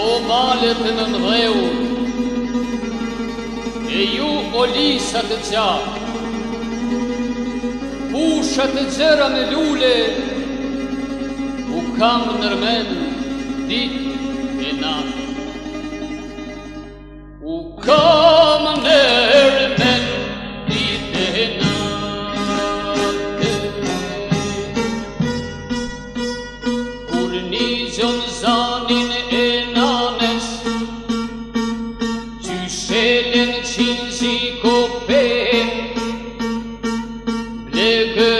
O malë të ndreu E ju o lisat e tcia Pusha të xera me lule U kam nërmen mend ditë e nan U ka de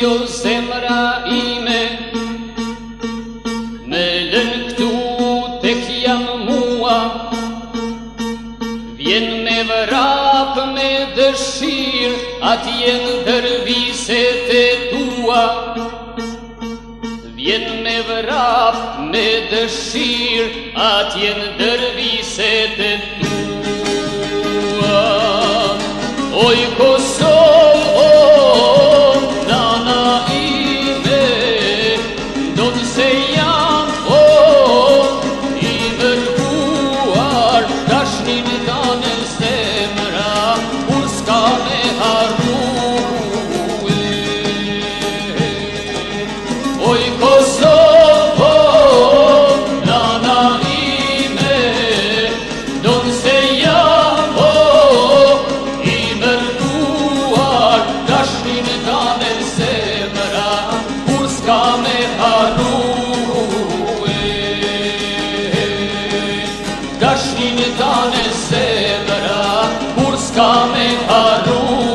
jo zemra ime Me lën këtu tek jam mua Vjen me vrap me dëshir Atje në dërviset e tua Vjen me vrap me dëshir Atje në dërviset e tua Oj, kërë Amen. Amen.